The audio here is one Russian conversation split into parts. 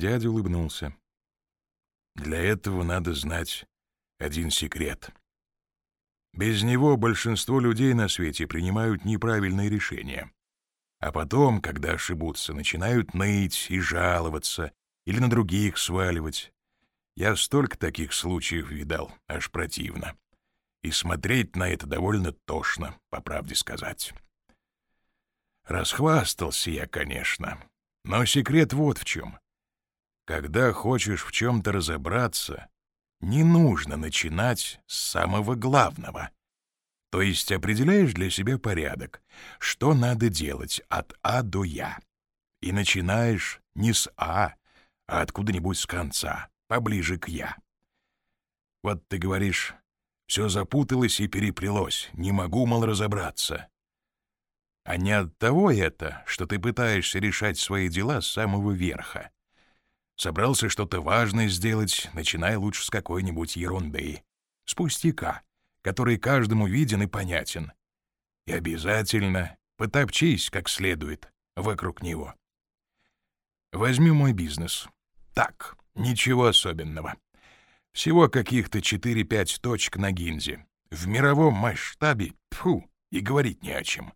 Дядя улыбнулся. Для этого надо знать один секрет. Без него большинство людей на свете принимают неправильные решения. А потом, когда ошибутся, начинают ныть и жаловаться или на других сваливать. Я столько таких случаев видал, аж противно. И смотреть на это довольно тошно, по правде сказать. Расхвастался я, конечно, но секрет вот в чем. Когда хочешь в чем-то разобраться, не нужно начинать с самого главного. То есть определяешь для себя порядок, что надо делать от А до Я. И начинаешь не с А, а откуда-нибудь с конца, поближе к «я». Вот ты говоришь, все запуталось и переплелось, не могу, мол, разобраться. А не от того это, что ты пытаешься решать свои дела с самого верха. Собрался что-то важное сделать, начинай лучше с какой-нибудь ерунды, с пустяка, который каждому виден и понятен. И обязательно потопчись как следует вокруг него. Возьми мой бизнес. Так, ничего особенного. Всего каких-то 4-5 точек на гинзе. В мировом масштабе, фу, и говорить не о чем.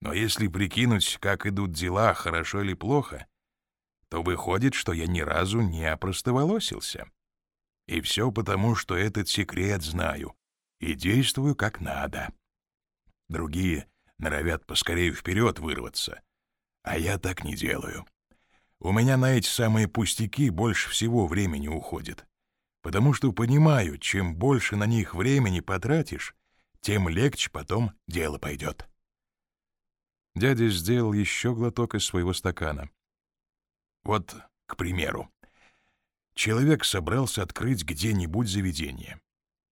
Но если прикинуть, как идут дела, хорошо или плохо, то выходит, что я ни разу не опростоволосился. И все потому, что этот секрет знаю и действую как надо. Другие норовят поскорее вперед вырваться, а я так не делаю. У меня на эти самые пустяки больше всего времени уходит, потому что понимаю, чем больше на них времени потратишь, тем легче потом дело пойдет. Дядя сделал еще глоток из своего стакана. Вот, к примеру, человек собрался открыть где-нибудь заведение.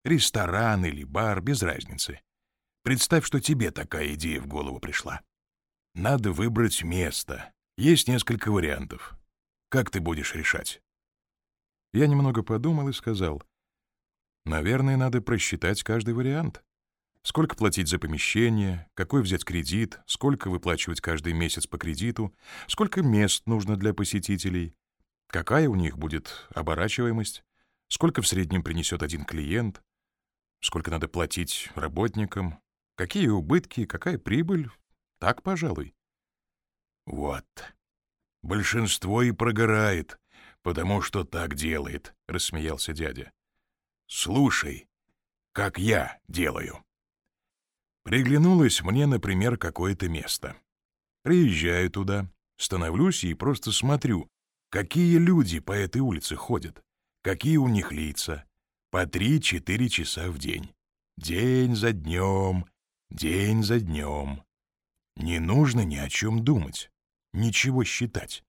Ресторан или бар, без разницы. Представь, что тебе такая идея в голову пришла. Надо выбрать место, есть несколько вариантов. Как ты будешь решать? Я немного подумал и сказал. Наверное, надо просчитать каждый вариант. Сколько платить за помещение, какой взять кредит, сколько выплачивать каждый месяц по кредиту, сколько мест нужно для посетителей, какая у них будет оборачиваемость, сколько в среднем принесет один клиент, сколько надо платить работникам, какие убытки, какая прибыль. Так, пожалуй. Вот. Большинство и прогорает, потому что так делает, — рассмеялся дядя. Слушай, как я делаю. Приглянулось мне, например, какое-то место. Приезжаю туда, становлюсь и просто смотрю, какие люди по этой улице ходят, какие у них лица. По три-четыре часа в день. День за днем, день за днем. Не нужно ни о чем думать ничего считать.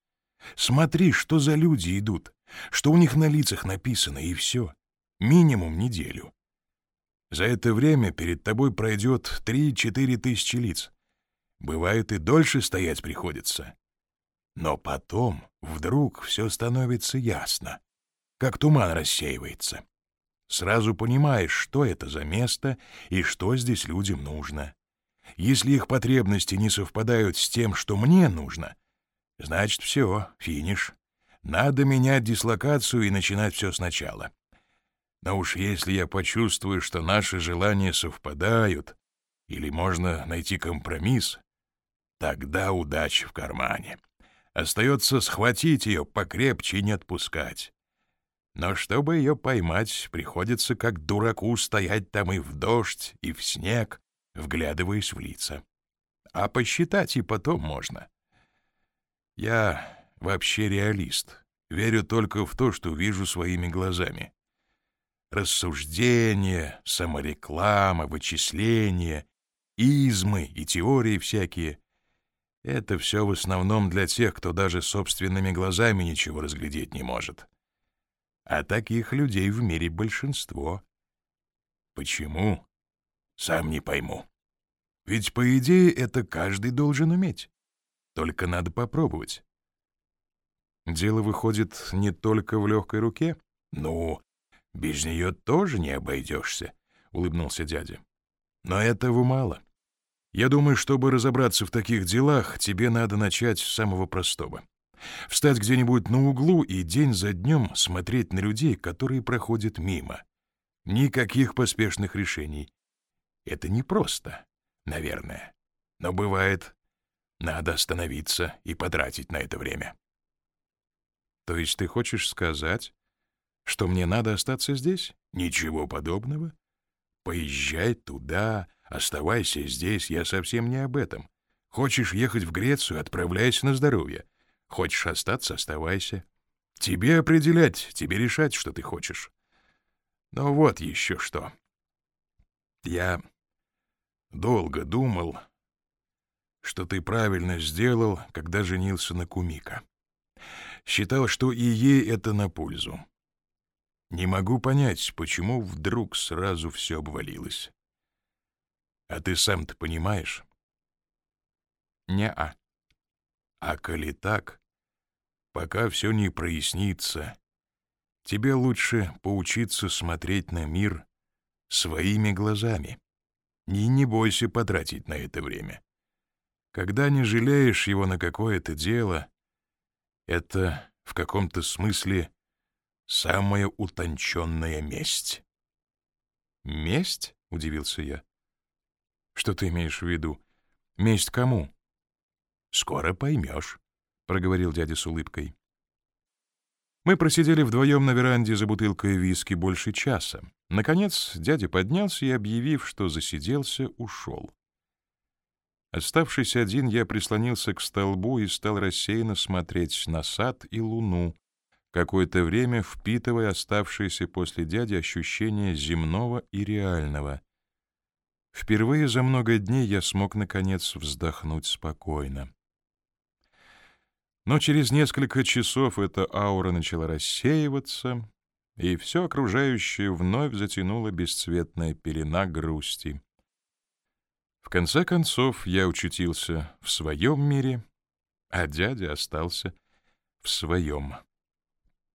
Смотри, что за люди идут, что у них на лицах написано, и все. Минимум неделю. За это время перед тобой пройдет три-четыре тысячи лиц. Бывает, и дольше стоять приходится. Но потом вдруг все становится ясно, как туман рассеивается. Сразу понимаешь, что это за место и что здесь людям нужно. Если их потребности не совпадают с тем, что мне нужно, значит, все, финиш. Надо менять дислокацию и начинать все сначала. Но уж если я почувствую, что наши желания совпадают, или можно найти компромисс, тогда удача в кармане. Остается схватить ее покрепче и не отпускать. Но чтобы ее поймать, приходится как дураку стоять там и в дождь, и в снег, вглядываясь в лица. А посчитать и потом можно. Я вообще реалист. Верю только в то, что вижу своими глазами. Рассуждения, самореклама, вычисления, измы и теории всякие — это все в основном для тех, кто даже собственными глазами ничего разглядеть не может. А таких людей в мире большинство. Почему? Сам не пойму. Ведь, по идее, это каждый должен уметь. Только надо попробовать. Дело выходит не только в легкой руке? Ну, без нее тоже не обойдешься, — улыбнулся дядя. Но этого мало. Я думаю, чтобы разобраться в таких делах, тебе надо начать с самого простого. Встать где-нибудь на углу и день за днем смотреть на людей, которые проходят мимо. Никаких поспешных решений. Это непросто, наверное. Но бывает, надо остановиться и потратить на это время. То есть ты хочешь сказать, что мне надо остаться здесь? Ничего подобного. Поезжай туда, оставайся здесь, я совсем не об этом. Хочешь ехать в Грецию, отправляйся на здоровье. Хочешь остаться — оставайся. Тебе определять, тебе решать, что ты хочешь. Но вот еще что. Я долго думал, что ты правильно сделал, когда женился на Кумика. Считал, что и ей это на пользу. Не могу понять, почему вдруг сразу все обвалилось. А ты сам-то понимаешь? Не-а. А коли так, пока все не прояснится, тебе лучше поучиться смотреть на мир своими глазами. И не бойся потратить на это время. Когда не жалеешь его на какое-то дело, это в каком-то смысле самая утонченная месть. «Месть?» — удивился я. «Что ты имеешь в виду? Месть кому?» «Скоро поймешь», — проговорил дядя с улыбкой. Мы просидели вдвоем на веранде за бутылкой виски больше часа. Наконец дядя поднялся и, объявив, что засиделся, ушел. Оставшись один, я прислонился к столбу и стал рассеянно смотреть на сад и луну, какое-то время впитывая оставшиеся после дяди ощущения земного и реального. Впервые за много дней я смог, наконец, вздохнуть спокойно. Но через несколько часов эта аура начала рассеиваться, и все окружающее вновь затянула бесцветная пелена грусти. В конце концов, я учутился в своем мире, а дядя остался в своем.